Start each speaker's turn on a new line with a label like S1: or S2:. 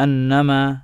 S1: أنما